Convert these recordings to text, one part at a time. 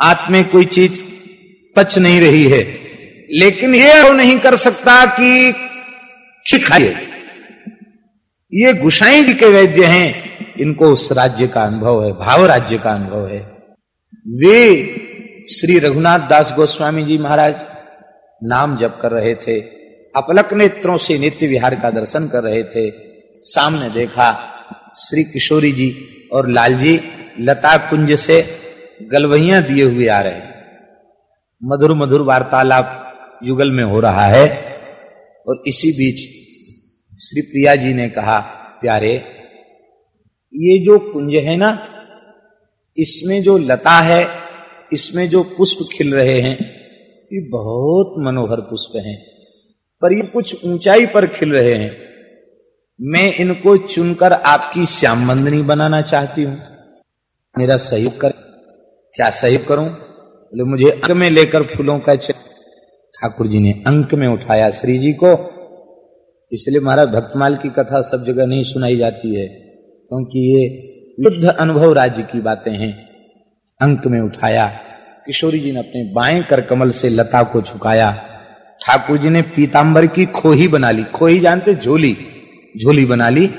आत्म में कोई चीज़ पच नहीं रही है। लेकिन ये वो नहीं कर सकता कि खाइए ये गुसाई जी के वैद्य हैं, इनको उस राज्य का अनुभव है, भाव राज्य का अनुभव है। वे श्री रघुनाथ दास गोस्वामी जी महाराज नाम जप कर रहे थे, अपलक नेत्रों से नित्य विहार का दर्शन कर रहे थे। सामने देखा श्री किशोरी जी और लाल जी लता कुंज से गलवहियाँ दिए हुए आ रहे मधुर मधुर वार्तालाप युगल में हो रहा है। और इसी बीच श्री प्रिया जी ने कहा, प्यारे, ये जो कुंज है ना, इसमें जो लता है, इसमें जो पुष्प खिल रहे हैं, ये बहुत मनोहर पुष्प हैं। पर ये कुछ ऊंचाई पर खिल रहे हैं। मैं इनको चुनकर आपकी श्याम बंदनी बनाना चाहती हूँ। मेरा सहयोग कर क्या सहयोग करूँ? बोले, मुझे अंक में लेकर फूलों का ठाकुर जी ने अंक में उठाया। श्री जी को इसलिए महाराज भक्तमाल की कथा सब जगह नहीं सुनाई जाती है, क्योंकि ये युद्ध अनुभव राज्य की बातें हैं। अंक में उठाया। किशोरी जी ने अपने बाएँ कर कमल से लता को झुकाया। ठाकुर जी ने पीताम्बर की खोही बना ली। खोही जानते? झोली। झोली बना ली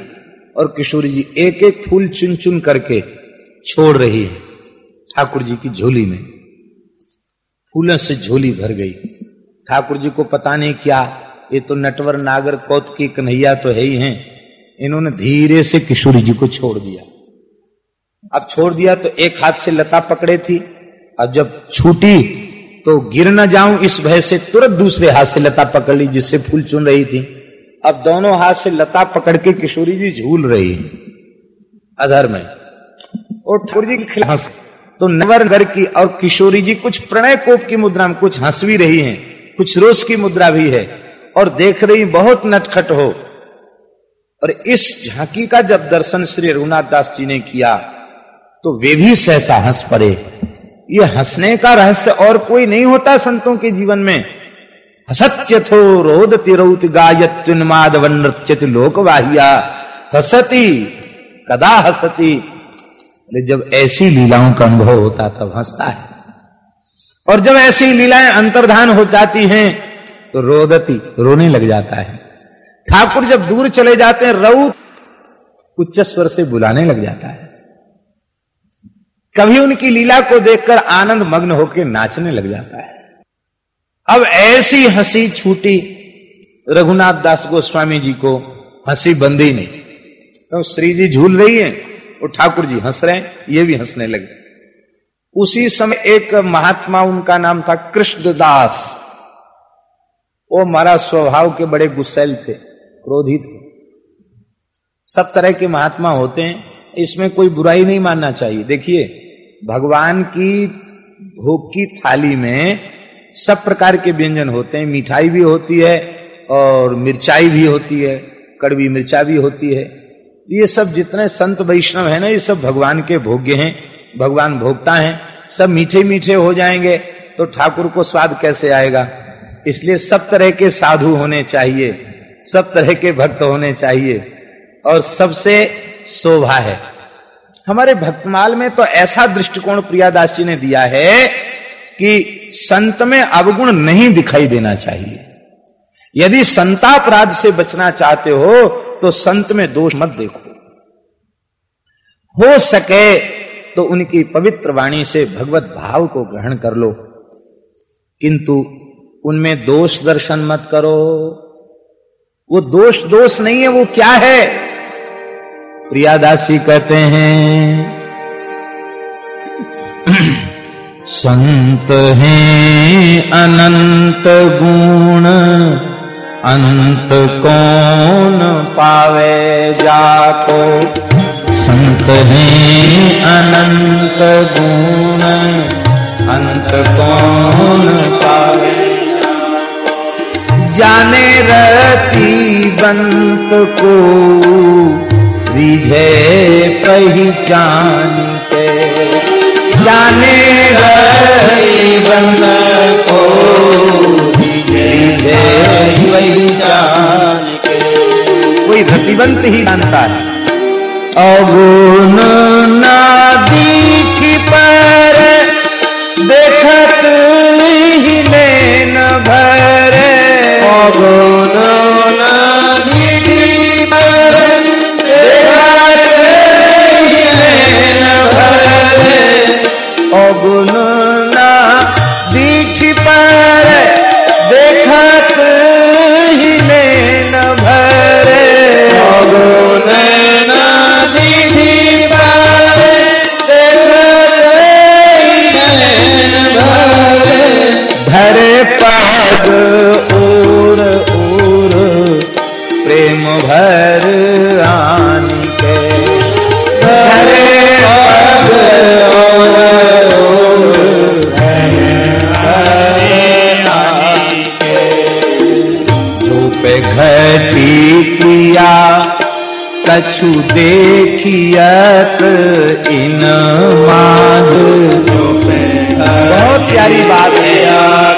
और किशोरी जी एक एक फूल चुन चुन करके छोड़ रही है। ठाकुर जी की झोली में। फूलों से झोली भर गई। ठाकुर जी को पता नहीं क्या, ये तो नटवर नागर कौत की कन्हैया तो है ही हैं। इन्होंने धीरे से किशोरी जी को छोड़ दिया। अब छोड़ दिया तो एक हाथ से लता पकड़े थी अब जब छूटी तो गिर ना जाऊँ इस भय से तुरंत दूसरे हाथ से लता पकड़ ली, जिससे फूल चुन रही थी। अब दोनों हाथ से लता पकड़ के किशोरी जी झूल रही अधर में। और ठाकुर जी के खिलाफ तो नवरगर की और किशोरी जी कुछ प्रणय कोप की मुद्रा में कुछ हंस भी रही हैं, कुछ रोष की मुद्रा भी है और देख रही बहुत नटखट हो। और इस झांकी का जब दर्शन श्री रघुनाथ दास जी ने किया तो वे भी सहसा हंस पड़े। ये हंसने का रहस्य और कोई नहीं होता संतों के जीवन में। हसत्य थो रोद तिरौत गायत्युन्मादवन नृत्यत लोकवाहिया। हसती, कदा हसती? जब ऐसी लीलाओं का अनुभव होता तब हंसता है। और जब ऐसी लीलाएँ अंतर्धान हो जाती हैं तो रोदती, रोने लग जाता है। ठाकुर जब दूर चले जाते हैं, रऊ उच्च स्वर से बुलाने लग जाता है। कभी उनकी लीला को देखकर आनंद मग्न होकर नाचने लग जाता है। अब ऐसी हँसी छूटी, रघुनाथ दास गोस्वामी जी को हँसी बंदी नहीं। तो श्री जी झूल रही है। और ठाकुर जी हंस रहे हैं, ये भी हंसने लगे। उसी समय एक महात्मा, उनका नाम था कृष्णदास। वो हमारा स्वभाव के बड़े गुस्सैल थे, क्रोधित थे। सब तरह के महात्मा होते हैं, इसमें कोई बुराई नहीं मानना चाहिए। देखिए, भगवान की भोग की थाली में सब प्रकार के व्यंजन होते हैं। मिठाई भी होती है और मिर्चाई भी होती है, कड़वी मिर्चा भी होती है। ये सब जितने संत वैष्णव है ना, ये सब भगवान के भोग्य हैं, भगवान भोगता है, सब मीठे मीठे हो जाएँगे तो ठाकुर को स्वाद कैसे आएगा? इसलिए सब तरह के साधु होने चाहिए, सब तरह के भक्त होने चाहिए, और सबसे शोभा है। हमारे भक्तमाल में तो ऐसा दृष्टिकोण प्रियादास जी ने दिया है कि संत में अवगुण नहीं दिखाई देना चाहिए। यदि संतापराध से बचना चाहते हो तो संत में दोष मत देखो। हो सके तो उनकी पवित्र वाणी से भगवत भाव को ग्रहण कर लो। किंतु उनमें दोष दर्शन मत करो। वो दोष दोष नहीं है, वो क्या है? प्रियादासी कहते हैं, संत हैं अनंत गुण। अंत कौन पावे जाको? संत हैं अनंत गुण, अंत कौन पावे? जाने रती बंत को विजय पहचान के। जाने रती बंत के कोई भक्तिवंत ही जानता है। अगुण नादीठ पर देखत ही नैन भर। अगुण नादीठ पर देखत ही नैन भर। प्रेम भर आनी के। पग और घटी क्रिया कछु देखियत इन माध बहुत प्यारी बात है।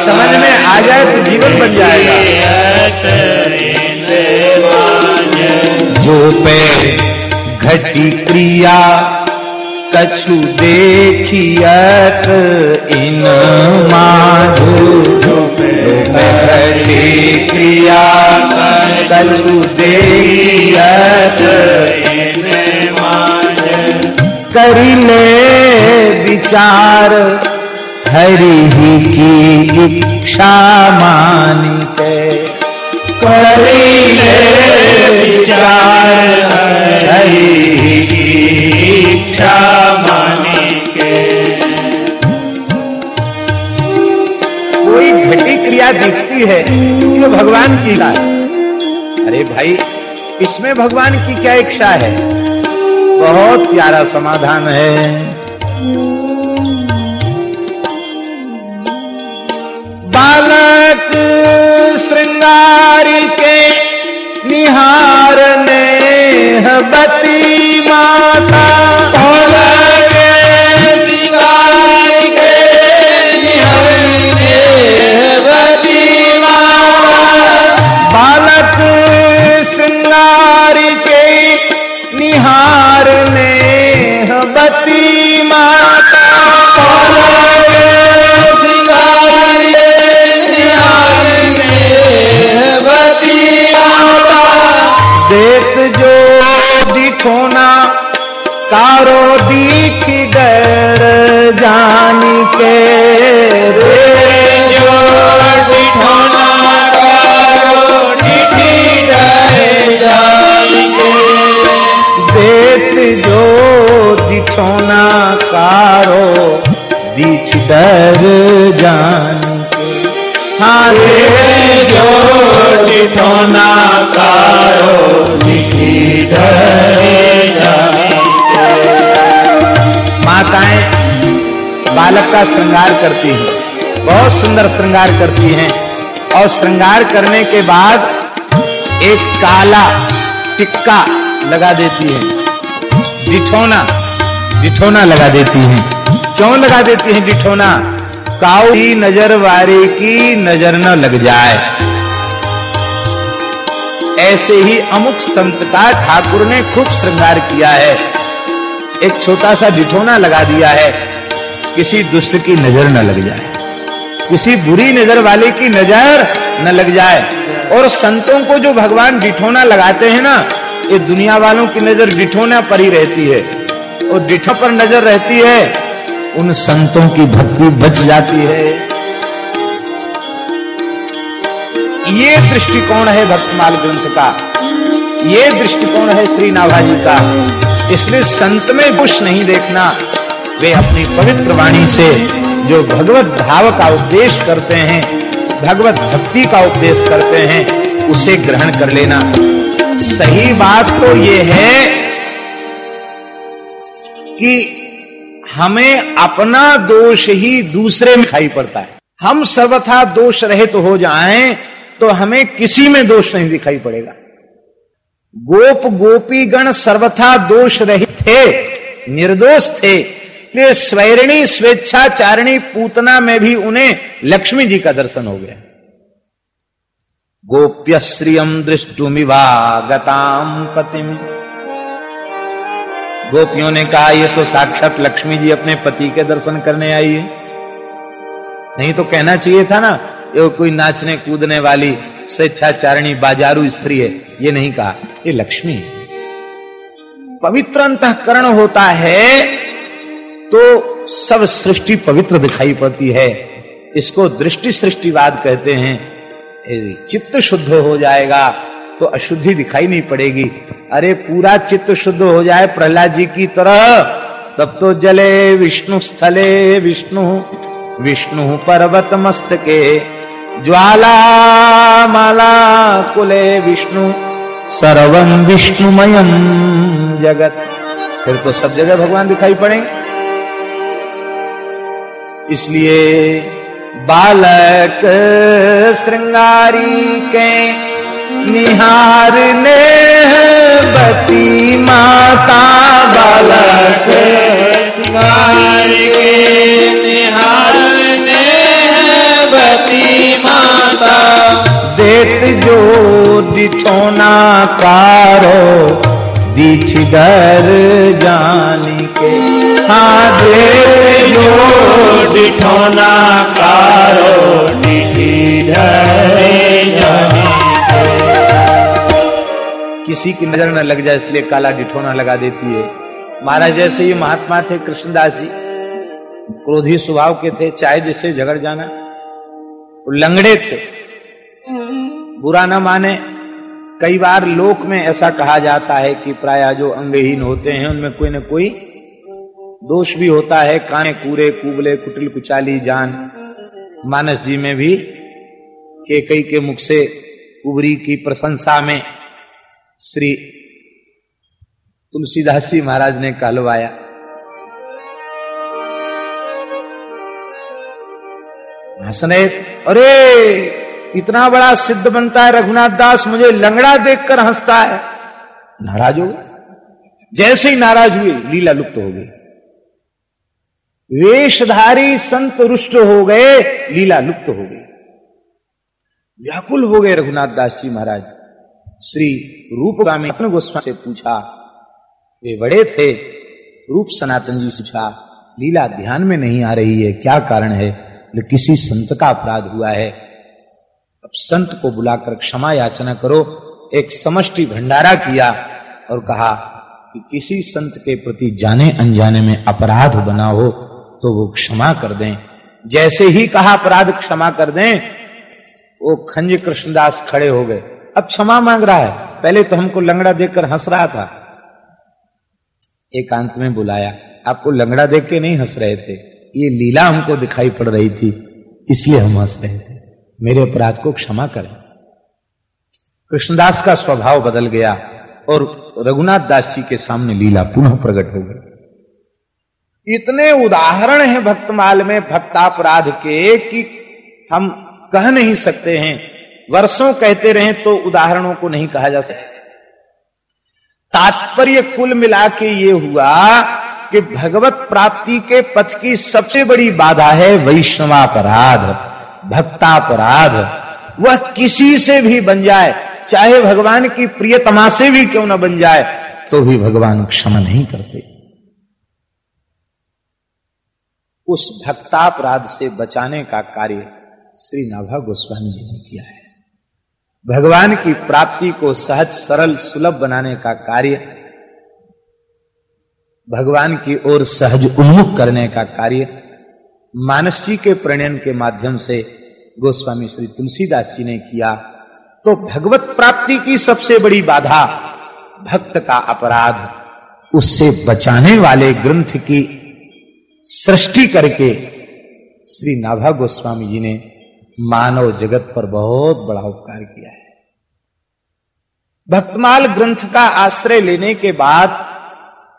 समझ में आ जाए तो जीवन बन जाएगा। जो पे घटी क्रिया कछु देखियत इन माध। घटी क्रिया कछु देखियत करी ले विचार हरि ही की इच्छा मानी के करी ले विचार दिखती है। ये भगवान की इच्छा अरे भाई, इसमें भगवान की क्या इच्छा है? बहुत प्यारा समाधान है। बालक श्रृंगारी के निहार ने बती माता। कारो दीठ डर जानी के रे। जो देत जो दिठोना कारो दीठ डर जानी के। हाँ जो दिठोना कारो दीठ माताएँ बालक का श्रृंगार करती हैं। बहुत सुंदर श्रृंगार करती हैं। और श्रृंगार करने के बाद एक काला टिक्का लगा देती है। डिठोना डिठोना लगा देती हैं। क्यों लगा देती हैं डिठोना? काऊ की नज़र वारे की नज़र न लग जाए। ऐसे ही अमुक संत का ठाकुर ने खूब श्रृंगार किया है। एक छोटा सा डिठोना लगा दिया है। किसी दुष्ट की नज़र न लग जाए। किसी बुरी नज़र वाले की नज़र न लग जाए। और संतों को जो भगवान डिठोना लगाते हैं ना, ये दुनिया वालों की नज़र डिठोना पर ही रहती है। और डिठो पर नज़र रहती है, उन संतों की भक्ति बच जाती है। ये दृष्टिकोण है भक्तमाल ग्रंथ का। ये दृष्टिकोण है श्री नाभाजी का। इसलिए संत में कुछ नहीं देखना। वे अपनी पवित्र वाणी से जो भगवत भाव का उपदेश करते हैं, भगवत भक्ति का उपदेश करते हैं, उसे ग्रहण कर लेना। सही बात तो ये है कि हमें अपना दोष ही दूसरे में खाई पड़ता है। हम सर्वथा दोष रहित तो हो जाएँ तो हमें किसी में दोष नहीं दिखाई पड़ेगा। गोप गोपी गण सर्वथा दोष रहित थे, निर्दोष थे इसलिए स्वैरिणी स्वेच्छाचारिणी पूतना में भी उन्हें लक्ष्मी जी का दर्शन हो गया। गोप्य श्रियम दृष्टुमिवागताम पतिम गोपियों ने कहा यह तो साक्षात लक्ष्मी जी अपने पति के दर्शन करने आई है। नहीं तो कहना चाहिए था ना, ये कोई नाचने, कूदने वाली स्वेच्छाचारिणी बाजारू स्त्री है। ये नहीं कहा, ये लक्ष्मी है। पवित्र अंतकरण होता है तो सब सृष्टि पवित्र दिखाई पड़ती है। इसको दृष्टि सृष्टिवाद कहते हैं। चित्त शुद्ध हो जाएगा तो अशुद्धि दिखाई नहीं पड़ेगी। अरे पूरा चित्त शुद्ध हो जाए प्रहलाद जी की तरह, तब तो जले विष्णु स्थले विष्णु विष्णु पर्वत मस्तके, ज्वाला माला कुले विष्णु सर्वम विष्णुमयम जगत। फिर तो सब जगह भगवान दिखाई पड़ेंगे। इसलिए बालक श्रृंगारी के निहार ने बती माता बालक श्रृंगारी के निहार ने बती माता। देत जो दिठोना कारो दीछ दर जानी के। हाँ देत जो किसी की नज़र न लग जाए, इसलिए काला डिठोना लगा देती है। महाराज जैसे ये महात्मा थे, कृष्णदास जी, क्रोधी स्वभाव के थे, चाहे जिससे झगड़ जाना। वो लंगड़े थे। बुरा न माने। कई बार लोक में ऐसा कहा जाता है कि प्राय जो अंगहीन होते हैं, उनमें कोई न कोई दोष भी होता है, काने कूरे, कुबले, कुटिल कुचाली, जान। मानस जी में भी के कई के मुख से कुबरी की प्रशंसा में श्री तुलसीदास जी महाराज ने कहलवाया हंसने अरे, इतना बड़ा सिद्ध बनता है रघुनाथ दास, मुझे लंगड़ा देखकर हंसता है। नाराज़ हो गए? जैसे ही नाराज़ हुए, लीला लुप्त हो गई। वेशधारी संत रुष्ट हो गए, लीला लुप्त हो गई। व्याकुल हो गए रघुनाथ दास जी महाराज। श्री रूपगामी गोस्वामी से पूछा, वे बड़े थे? रूप सनातन जी से पूछा, लीला ध्यान में नहीं आ रही है, क्या कारण है? किसी संत का अपराध हुआ है। अब संत को बुलाकर क्षमा याचना करो। एक समष्टि भंडारा किया और कहा कि किसी संत के प्रति जाने अनजाने में अपराध बना हो तो वो क्षमा कर दें। जैसे ही कहा, अपराध क्षमा कर दें, वो खंज कृष्णदास खड़े हो गए। अब क्षमा मांग रहा है। पहले तो हमको लंगड़ा देखकर हंस रहा था। एकांत में बुलाया, आपको लंगड़ा देख के नहीं हंस रहे थे। ये लीला हमको दिखाई पड़ रही थी, इसलिए हम हंस रहे थे। मेरे अपराध को क्षमा करें। कृष्णदास का स्वभाव बदल गया और रघुनाथ दास जी के सामने लीला पुनः प्रकट हो गई। इतने उदाहरण हैं भक्तमाल में भक्तापराध के कि हम कह नहीं सकते हैं। वर्षों कहते रहे तो उदाहरणों को नहीं कहा जा सकता। तात्पर्य कुल मिला के ये हुआ कि भगवत प्राप्ति के पथ की सबसे बड़ी बाधा है वैष्णवापराध, भक्तापराध। वह किसी से भी बन जाए, चाहे भगवान की प्रियतमा से भी क्यों न बन जाए तो भी भगवान क्षमा नहीं करते। उस भक्तापराध से बचाने का कार्य श्री नाभा गोस्वामी जी ने किया है। भगवान की प्राप्ति को सहज, सरल, सुलभ बनाने का कार्य, भगवान की ओर सहज उन्मुख करने का कार्य, मानस जी के प्रणयन के माध्यम से गोस्वामी श्री तुलसीदास जी ने किया तो भगवत प्राप्ति की सबसे बड़ी बाधा, भक्त का अपराध, उससे बचाने वाले ग्रंथ की सृष्टि करके श्री नाभा गोस्वामी जी ने मानव जगत पर बहुत बड़ा उपकार किया है। भक्तमाल ग्रंथ का आश्रय लेने के बाद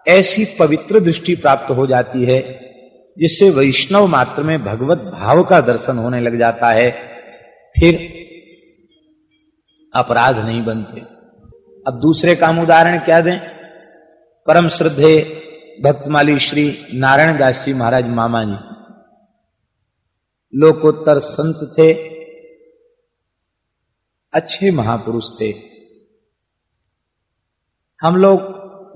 ऐसी पवित्र दृष्टि प्राप्त हो जाती है, जिससे वैष्णव मात्र में भगवत भाव का दर्शन होने लग जाता है। फिर अपराध नहीं बनते। अब दूसरे काम उदाहरण क्या दें? परम श्रद्धे भक्तमाली श्री नारायण दास जी महाराज मामा जी लोकोत्तर संत थे, अच्छे महापुरुष थे। हम लोग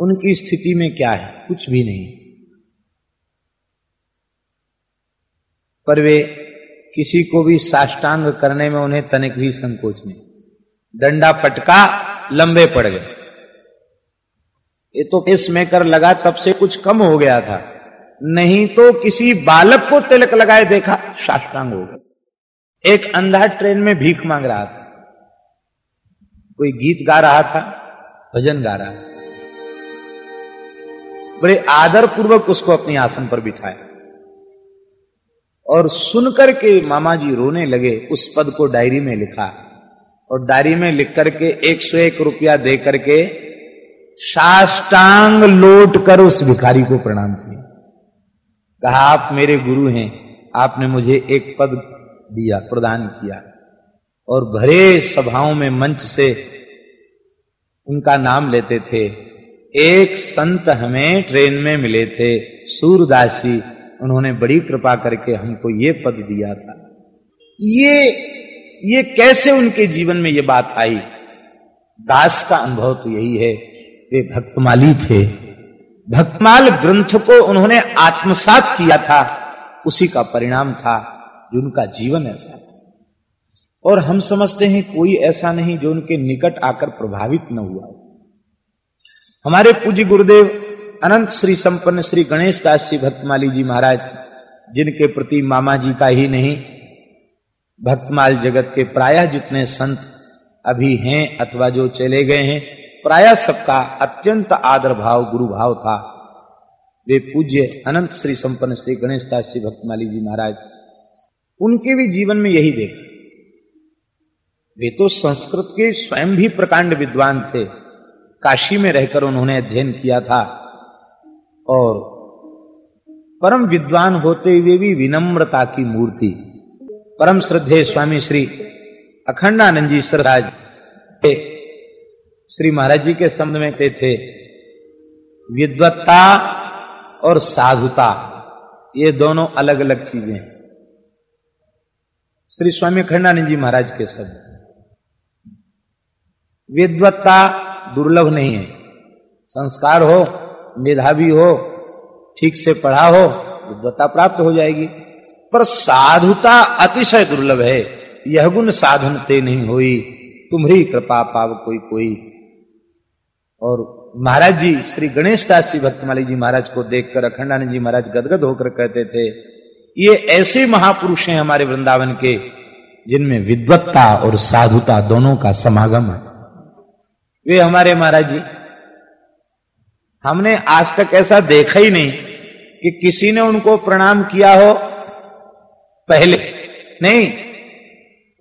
उनकी स्थिति में क्या है, कुछ भी नहीं। पर वे किसी को भी साष्टांग करने में उन्हें तनिक भी संकोच नहीं। डंडा पटका लंबे पड़ गए। ये तो पेस मेकर लगा, तब से कुछ कम हो गया था। नहीं तो किसी बालक को तिलक लगाए देखा, साष्टांग हो गया। एक अंधा ट्रेन में भीख मांग रहा था। कोई गीत गा रहा था, भजन गा रहा था। बड़े आदर पूर्वक उसको अपनी आसन पर बिठाया। और सुनकर के मामा जी रोने लगे, उस पद को डायरी में लिखा। और डायरी में लिख करके एक सौ एक रुपया दे करके साष्टांग लोट कर उस भिखारी को प्रणाम किया। कहा, आप मेरे गुरु हैं। आपने मुझे एक पद दिया, प्रदान किया। और भरे सभाओं में मंच से उनका नाम लेते थे। एक संत हमें ट्रेन में मिले थे। सूरदासी, उन्होंने बड़ी कृपा करके हमको ये पद दिया था। ये ये कैसे उनके जीवन में ये बात आई? दास का अनुभव तो यही है। वे भक्तमाली थे। भक्तमाल ग्रंथ को उन्होंने आत्मसात किया था। उसी का परिणाम था जो उनका जीवन ऐसा था। और हम समझते हैं कोई ऐसा नहीं जो उनके निकट आकर प्रभावित न हुआ हमारे पूज्य गुरुदेव अनंत श्री संपन्न श्री गणेश दास जी भक्तमाली जी महाराज, जिनके प्रति मामा जी का ही नहीं, भक्तमाल जगत के प्रायः जितने संत अभी हैं अथवा जो चले गए हैं प्राय सबका अत्यंत आदर भाव, गुरु भाव था। वे पूज्य अनंत श्री संपन्न श्री गणेश दास जी भक्तमाली जी महाराज, उनके भी जीवन में यही देखा। वे तो संस्कृत के स्वयं भी प्रकांड विद्वान थे। काशी में रहकर उन्होंने अध्ययन किया था। और परम विद्वान होते हुए भी विनम्रता की मूर्ति। परम श्रद्धे स्वामी श्री अखंडानंद जी सरराज श्री महाराज जी के शब्द में कहते थे, विद्वत्ता और साधुता, ये दोनों अलग अलग चीज़ें हैं। श्री स्वामी अखंडानंद जी महाराज के शब्द। विद्वत्ता दुर्लभ नहीं है। संस्कार हो, मेधावी हो, ठीक से पढ़ा हो, विद्वत्ता प्राप्त हो जाएगी। पर साधुता अतिशय दुर्लभ है। यह गुण साधन से नहीं हुई। तुम्हारी कृपा पाव कोई कोई और महाराज जी, श्री गणेश दास जी भक्तमाली जी महाराज को देखकर, अखंडानंद जी महाराज गदगद होकर कहते थे, ये ऐसे महापुरुष हैं हमारे वृंदावन के, जिनमें विद्वत्ता और साधुता दोनों का समागम है। वे हमारे महाराज जी, हमने आज तक ऐसा देखा ही नहीं कि किसी ने उनको प्रणाम किया हो पहले। नहीं,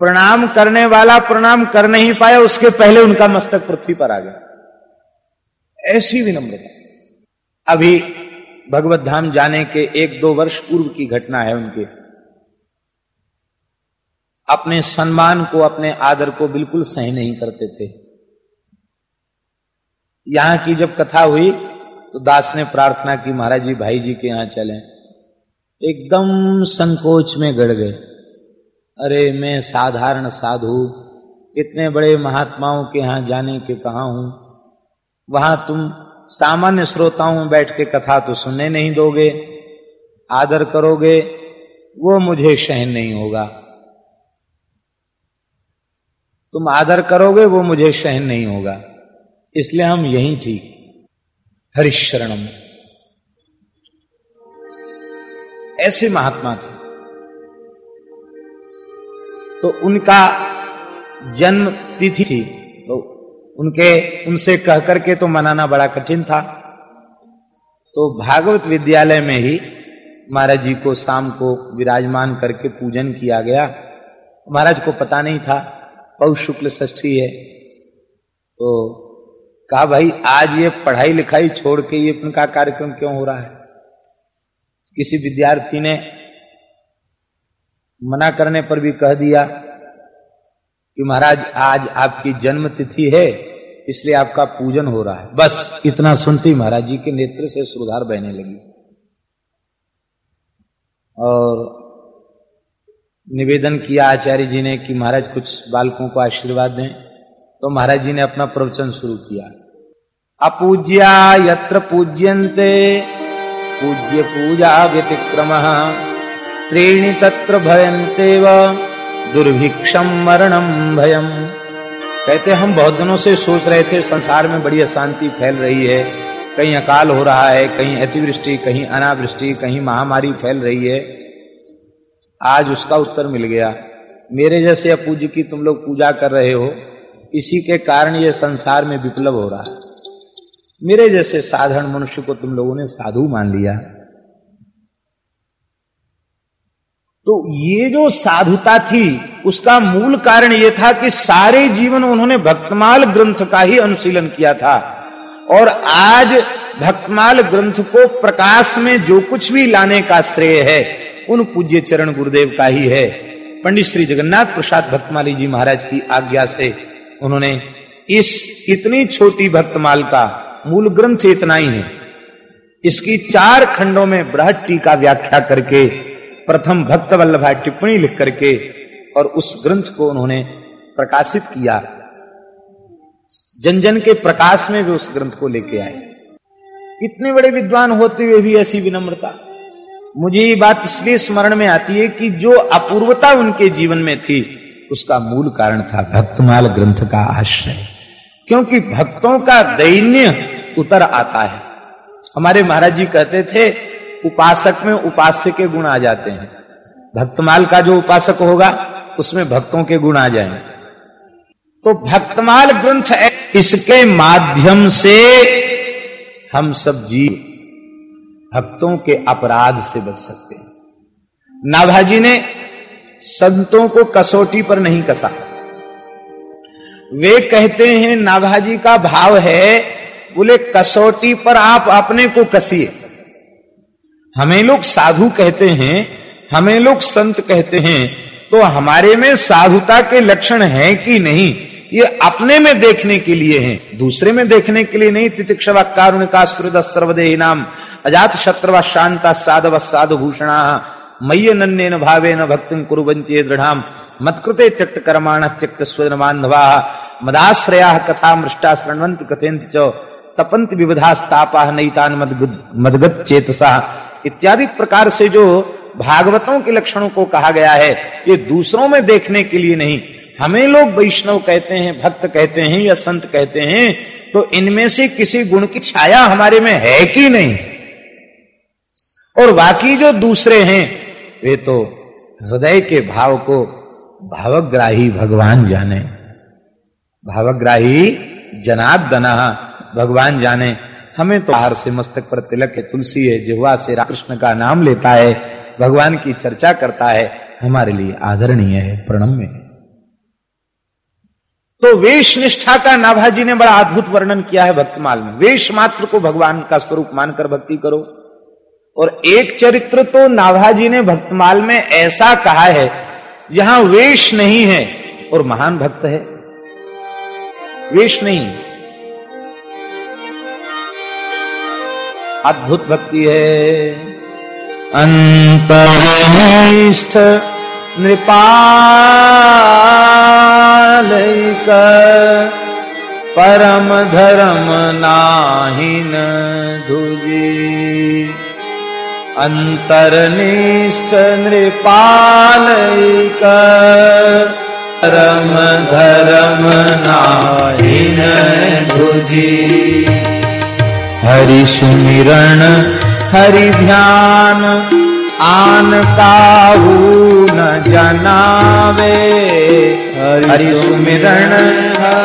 प्रणाम करने वाला प्रणाम कर नहीं पाया, उसके पहले उनका मस्तक पृथ्वी पर आ गया। ऐसी विनम्रता। अभी भगवत धाम जाने के एक दो वर्ष पूर्व की घटना है उनके। अपने सम्मान को, अपने आदर को बिल्कुल सही नहीं करते थे। यहाँ की जब कथा हुई तो दास ने प्रार्थना की, महाराज जी, भाई जी के यहाँ चले। एकदम संकोच में गड़ गए। अरे, मैं साधारण साधु, इतने बड़े महात्माओं के यहाँ जाने के कहा हूँ? वहाँ तुम सामान्य श्रोताओं में बैठ के कथा तो सुनने नहीं दोगे, आदर करोगे, वो मुझे सहन नहीं होगा। तुम आदर करोगे, वो मुझे सहन नहीं होगा। इसलिए हम यही ठीक। हरिशरणम। ऐसे महात्मा थे। तो उनका जन्म तिथि थी। उनके, उनसे कह करके तो मनाना बड़ा कठिन था। तो भागवत विद्यालय में ही महाराज जी को शाम को विराजमान करके पूजन किया गया। महाराज को पता नहीं था पौष शुक्ल षष्ठी है। तो कहा, भाई, आज ये पढ़ाई लिखाई छोड़ के ये उनका कार्यक्रम क्यों हो रहा है? किसी विद्यार्थी ने मना करने पर भी कह दिया कि महाराज, आज आपकी जन्म तिथि है, इसलिए आपका पूजन हो रहा है। बस इतना सुनती महाराज जी के नेत्र से सुधार बहने लगी। और निवेदन किया आचार्य जी ने कि महाराज कुछ बालकों को आशीर्वाद दें तो महाराज जी ने अपना प्रवचन शुरू किया। अपूज्या यत्र पूज्यन्ते, पूज्य पूजा व्यतिक्रम, त्रीणी तत्र भयन्ते व दुर्भिक्षम मरणम भयम। कहते, हम बहुत दिनों से सोच रहे थे, संसार में बड़ी अशांति फैल रही है। कहीं अकाल हो रहा है, कहीं अतिवृष्टि, कहीं अनावृष्टि, कहीं महामारी फैल रही है। आज उसका उत्तर मिल गया। मेरे जैसे अपूज्य की तुम लोग पूजा कर रहे हो, इसी के कारण ये संसार में विप्लव हो रहा है। मेरे जैसे साधारण मनुष्य को तुम लोगों ने साधु मान लिया। तो ये जो साधुता थी, उसका मूल कारण यह था कि सारे जीवन उन्होंने भक्तमाल ग्रंथ का ही अनुशीलन किया था। और आज भक्तमाल ग्रंथ को प्रकाश में जो कुछ भी लाने का श्रेय है, उन पूज्य चरण गुरुदेव का ही है। पंडित श्री जगन्नाथ प्रसाद भक्तमाली जी महाराज की आज्ञा से उन्होंने इस इतनी छोटी भक्तमाल का मूल ग्रंथ इतना ही है। इसकी चार खंडों में बृहद टीका व्याख्या करके प्रथम भक्त वल्लभा टिप्पणी लिख करके और उस ग्रंथ को उन्होंने प्रकाशित किया। जन जन के प्रकाश में भी उस ग्रंथ को लेके आए। इतने बड़े विद्वान होते हुए भी ऐसी विनम्रता। मुझे ये बात इसलिए स्मरण में आती है कि जो अपूर्वता उनके जीवन में थी, उसका मूल कारण था भक्तमाल ग्रंथ का आश्रय। क्योंकि भक्तों का दैन्य उतर आता है। हमारे महाराज जी कहते थे उपासक में उपास्य के गुण आ जाते हैं। भक्तमाल का जो उपासक होगा, उसमें भक्तों के गुण आ जाएँगे। तो भक्तमाल ग्रंथ इसके माध्यम से हम सब जीव भक्तों के अपराध से बच सकते हैं। नाभाजी ने संतों को कसौटी पर नहीं कसा। वे कहते हैं, नाभाजी का भाव है, बोले, कसौटी पर आप अपने को कसिए। हमें लोग साधु कहते हैं, हमें लोग संत कहते हैं तो हमारे में साधुता के लक्षण हैं कि नहीं? ये अपने में देखने के लिए हैं, दूसरे में देखने के लिए नहीं। तितिक्षवा कारुण का सर्वदेही नाम, अजात शत्रव शांता साधव साधु भूषणा मय्य नन्ने न भावे न भक्ति कुरुवंती दृढ़। मत्कृते त्यक्त कर्माण त्यक्त स्वजन बांधवा मदाश्रया कथा मृष्टा शृण्वंत कथेन्त च तपंत विविधास्तापा नईतान मदगत चेतसा। इत्यादि प्रकार से जो भागवतों के लक्षणों को कहा गया है, ये दूसरों में देखने के लिए नहीं। हमें लोग वैष्णव कहते हैं, भक्त कहते हैं या संत कहते हैं तो इनमें से किसी गुण की छाया हमारे में है कि नहीं? और बाकी जो दूसरे हैं, वे तो हृदय के भाव को भावग्राही भगवान जाने। भावग्राही जनार्दना, भगवान जाने। हमें तो बाहर से मस्तक पर तिलक है तुलसी है जिहवा से कृष्ण का नाम लेता है भगवान की चर्चा करता है हमारे लिए आदरणीय है प्रणम्य है। तो वेश निष्ठा का नाभाजी ने बड़ा अद्भुत वर्णन किया है भक्तमाल में। वेश मात्र को भगवान का स्वरूप मानकर भक्ति करो। और एक चरित्र तो नाभाजी ने भक्तमाल में ऐसा कहा है जहाँ वेश नहीं है और महान भक्त है। वेश नहीं अद्भुत भक्ति है। अंतनिष्ठ नृपालैक परम धर्म नाहिन धुजी अंतरनिष्ठ नृपालैक परम धर्म नाहिन धुजी हरि सुमिरण हरि ध्यान, आन काहू न जनावे। हरि सुमिरण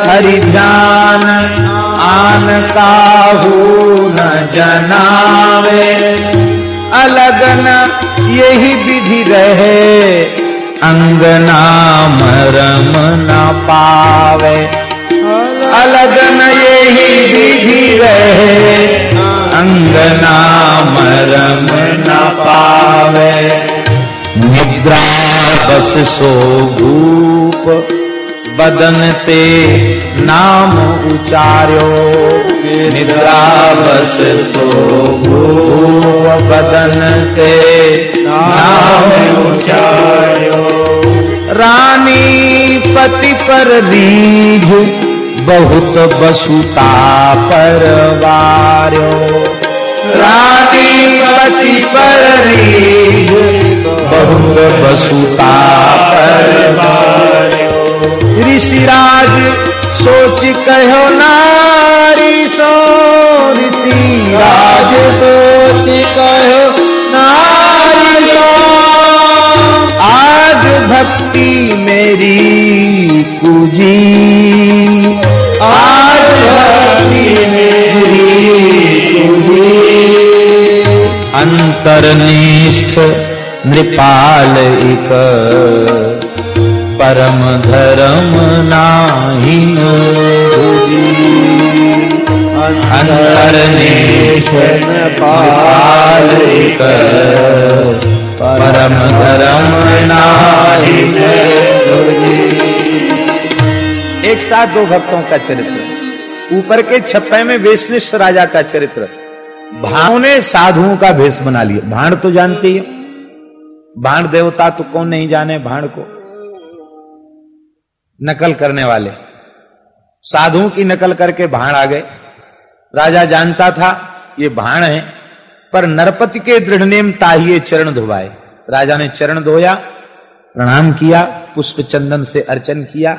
हरि ध्यान, आन काहू न जनावे। अलग न यही विधि रहे अंगना मरम न पावे। अलग न यही विधि रहे अंगना मरम न पावे निद्रा बस सो भूप बदन ते नाम उचार्यो। निद्रा बस सो भूप बदन ते नाम उचार्यो। रानी पति पर रीझ बहुत बसुता पर वार्यो। रानी पति पर बहुत बसुता पर ऋषिराज, सोच कहो नारी सो। ऋषि राज सोच कहो नारी सो। आज भक्ति मेरी अंतरनिष्ठ नृपाल एक। परम धर्म अंतरनिष्ठ नृपाल परम धर्म नाहिन एक साथ दो भक्तों का चरित्र। ऊपर के छप्पे में वेशनिष्ठ राजा का चरित्र। भाणों ने साधुओं का भेष बना लिया। भाण तो जानते ही। भाण देवता तो कौन नहीं जाने भाण को। नकल करने वाले। साधुओं की नकल करके भाण आ गए। राजा जानता था, ये भाण है, पर नरपति के दृढ़ नेम ताहिए चरण धोवाए। राजा ने चरण धोया, प्रणाम किया, पुष्प चंदन से अर्चन किया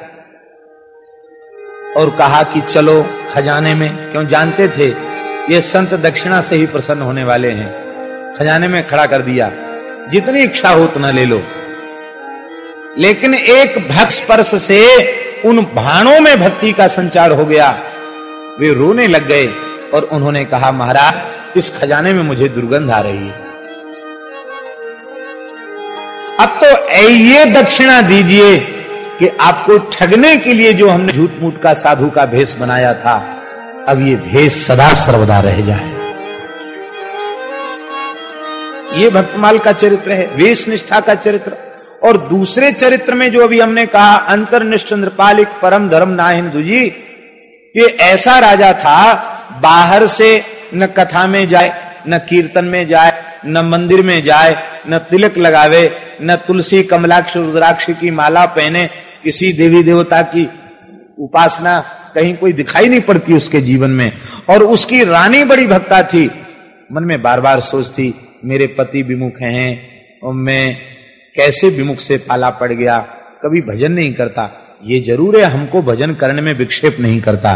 और कहा कि चलो खजाने में। क्यों जानते थे? ये संत दक्षिणा से ही प्रसन्न होने वाले हैं। खजाने में खड़ा कर दिया। जितनी इच्छा हो उतना ले लो। लेकिन एक भक्त स्पर्श से उन भाणों में भक्ति का संचार हो गया। वे रोने लग गए और उन्होंने कहा, महाराज, इस खजाने में मुझे दुर्गंध आ रही है। अब तो ये दक्षिणा दीजिए कि आपको ठगने के लिए जो हमने झूठ मूठ का साधु का भेष बनाया था अब ये भेष सदा सर्वदा रह जाए। ये भक्तमाल का चरित्र है, वेश निष्ठा का चरित्र। और दूसरे चरित्र में जो अभी हमने कहा, अंतर्निष्ठ नृपालिक परम धर्म नाहिन दुजी, ये ऐसा राजा था, बाहर से न कथा में जाए, न कीर्तन में जाए, न मंदिर में जाए, न तिलक लगावे, न तुलसी कमलाक्ष रुद्राक्ष की माला पहने, किसी देवी देवता की उपासना कहीं कोई दिखाई नहीं पड़ती उसके जीवन में। और उसकी रानी बड़ी भक्ता थी। मन में बार बार सोचती मेरे पति विमुख हैं, और मैं कैसे विमुख से पाला पड़ गया? कभी भजन नहीं करता। ये ज़रूर है, हमको भजन करने में विक्षेप नहीं करता।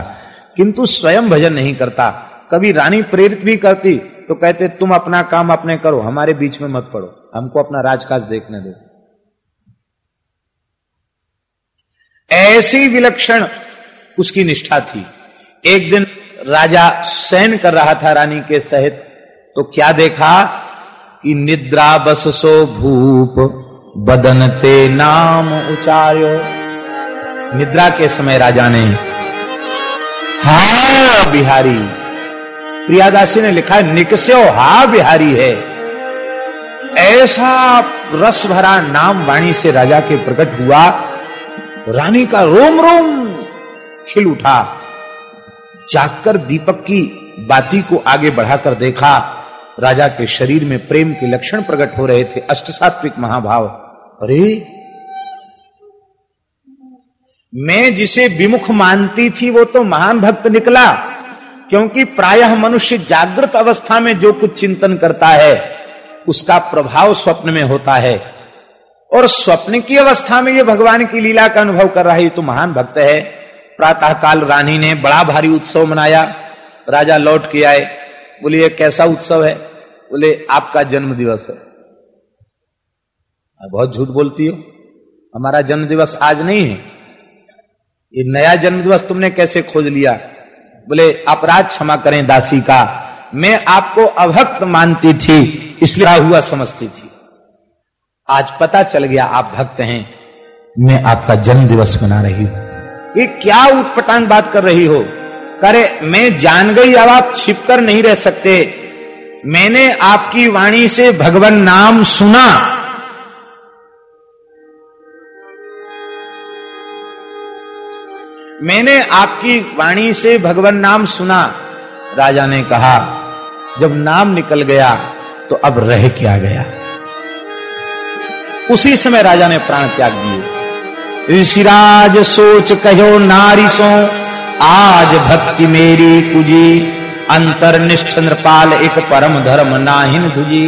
किंतु स्वयं भजन नहीं करता। कभी रानी प्रेरित भी करती तो कहते, तुम अपना काम अपने करो, हमारे बीच में मत पड़ो। हमको अपना राजकाज देखने दो। ऐसी विलक्षण उसकी निष्ठा थी। एक दिन राजा सैन कर रहा था रानी के सहित तो क्या देखा कि निद्रा बस सो भूप, बदन ते नाम उचार्यो निद्रा के समय राजा ने, हा बिहारी, प्रियादासी ने लिखा है निकस्यो हा बिहारी है। ऐसा रस भरा नाम वाणी से राजा के प्रकट हुआ, रानी का रोम रोम खिल उठा। जागकर दीपक की बाती को आगे बढ़ाकर देखा। राजा के शरीर में प्रेम के लक्षण प्रकट हो रहे थे। अष्टसात्विक महाभाव। अरे! मैं जिसे विमुख मानती थी, वो तो महान भक्त निकला। क्योंकि प्रायः मनुष्य जागृत अवस्था में जो कुछ चिंतन करता है, उसका प्रभाव स्वप्न में होता है। और स्वप्न की अवस्था में ये भगवान की लीला का अनुभव कर रहा है, ये तो महान भक्त है। प्रातः काल रानी ने बड़ा भारी उत्सव मनाया। राजा लौट के आए। बोले ये कैसा उत्सव है? बोले, आपका जन्म दिवस है बहुत झूठ बोलती हो। हमारा जन्म दिवस आज नहीं है। ये नया जन्म दिवस तुमने कैसे खोज लिया? बोले, अपराध क्षमा करें दासी का। मैं आपको अभक्त मानती थी, इसलिए हुआ समझती थी। आज पता चल गया आप भक्त हैं। मैं आपका जन्म दिवस मना रही हूँ। ये क्या उटपटांग बात कर रही हो? करे, मैं जान गई, अब आप छिपकर नहीं रह सकते। मैंने आपकी वाणी से भगवान नाम सुना। मैंने आपकी वाणी से भगवान नाम सुना। राजा ने कहा, जब नाम निकल गया तो अब रह क्या गया? उसी समय राजा ने प्राण त्याग दिए। ऋषिराज सोच कहो नारी सो, आज भक्ति मेरी कुजी अंतर्निष्ठ नृपाल एक परम धर्म नाहिन धुजी